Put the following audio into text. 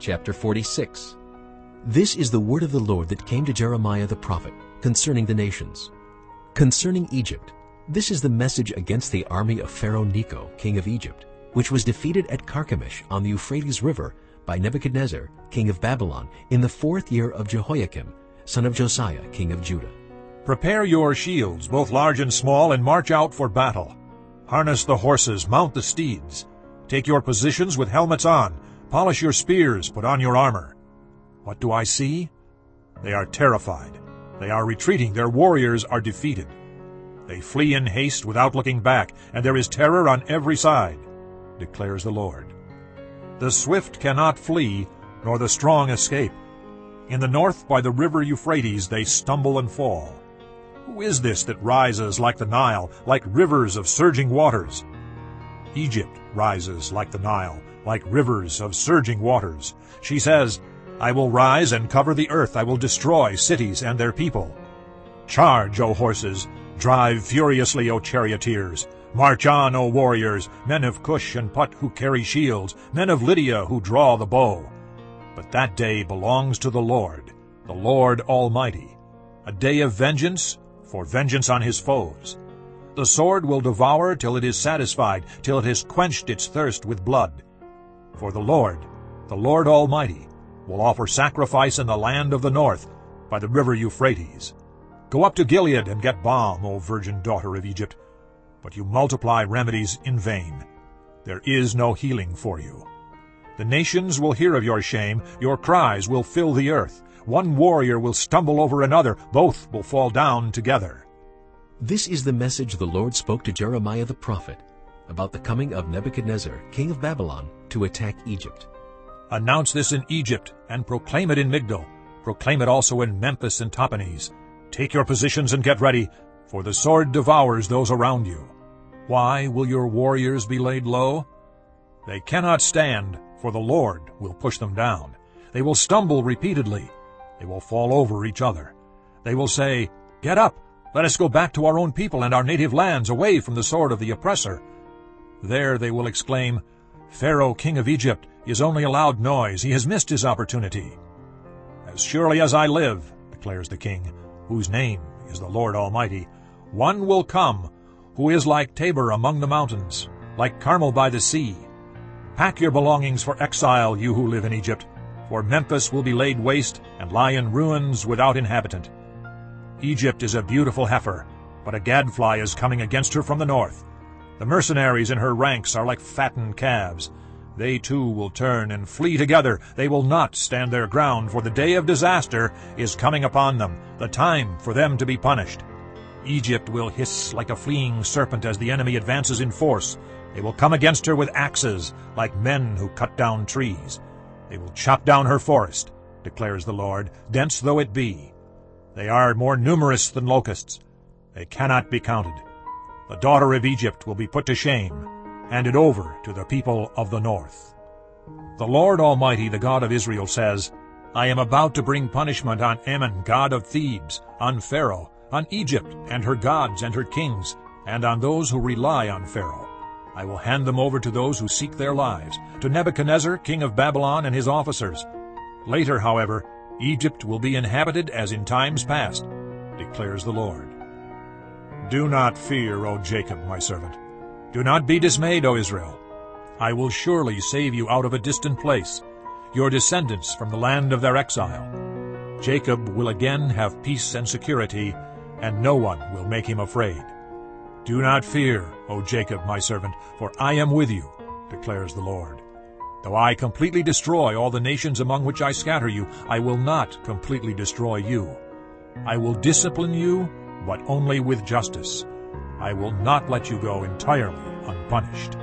Chapter 46 This is the word of the Lord that came to Jeremiah the prophet concerning the nations. Concerning Egypt, this is the message against the army of Pharaoh Necho, king of Egypt, which was defeated at Carchemish on the Euphrates River by Nebuchadnezzar, king of Babylon, in the fourth year of Jehoiakim, son of Josiah, king of Judah. Prepare your shields, both large and small, and march out for battle. Harness the horses, mount the steeds. Take your positions with helmets on. Polish your spears, put on your armor. What do I see? They are terrified. They are retreating. Their warriors are defeated. They flee in haste without looking back, and there is terror on every side, declares the Lord. The swift cannot flee, nor the strong escape. In the north by the river Euphrates they stumble and fall. Who is this that rises like the Nile, like rivers of surging waters? Egypt rises like the Nile, like rivers of surging waters. She says, I will rise and cover the earth. I will destroy cities and their people. Charge, O horses! Drive furiously, O charioteers! March on, O warriors, men of Cush and Put who carry shields, men of Lydia who draw the bow. But that day belongs to the Lord, the Lord Almighty, a day of vengeance, for vengeance on his foes. The sword will devour till it is satisfied, till it has quenched its thirst with blood. For the Lord, the Lord Almighty, will offer sacrifice in the land of the north, by the river Euphrates. Go up to Gilead and get balm, O virgin daughter of Egypt. But you multiply remedies in vain. There is no healing for you. The nations will hear of your shame, your cries will fill the earth. One warrior will stumble over another, both will fall down together. This is the message the Lord spoke to Jeremiah the prophet about the coming of Nebuchadnezzar, king of Babylon, to attack Egypt. Announce this in Egypt, and proclaim it in Migdol. Proclaim it also in Memphis and Tahpanhes. Take your positions and get ready, for the sword devours those around you. Why will your warriors be laid low? They cannot stand, for the Lord will push them down. They will stumble repeatedly. They will fall over each other. They will say, Get up! Let us go back to our own people and our native lands, away from the sword of the oppressor. There they will exclaim, Pharaoh, king of Egypt, is only a loud noise. He has missed his opportunity. As surely as I live, declares the king, whose name is the Lord Almighty, one will come who is like Tabor among the mountains, like Carmel by the sea. Pack your belongings for exile, you who live in Egypt for Memphis will be laid waste and lie in ruins without inhabitant. Egypt is a beautiful heifer, but a gadfly is coming against her from the north. The mercenaries in her ranks are like fattened calves. They too will turn and flee together. They will not stand their ground, for the day of disaster is coming upon them, the time for them to be punished. Egypt will hiss like a fleeing serpent as the enemy advances in force. They will come against her with axes, like men who cut down trees. They will chop down her forest, declares the Lord, dense though it be. They are more numerous than locusts. They cannot be counted. The daughter of Egypt will be put to shame, handed over to the people of the north. The Lord Almighty, the God of Israel, says, I am about to bring punishment on Amon, god of Thebes, on Pharaoh, on Egypt and her gods and her kings, and on those who rely on Pharaoh. I will hand them over to those who seek their lives, to Nebuchadnezzar, king of Babylon, and his officers. Later, however, Egypt will be inhabited as in times past, declares the Lord. Do not fear, O Jacob, my servant. Do not be dismayed, O Israel. I will surely save you out of a distant place, your descendants from the land of their exile. Jacob will again have peace and security, and no one will make him afraid. Do not fear, O Jacob, my servant, for I am with you, declares the Lord. Though I completely destroy all the nations among which I scatter you, I will not completely destroy you. I will discipline you, but only with justice. I will not let you go entirely unpunished.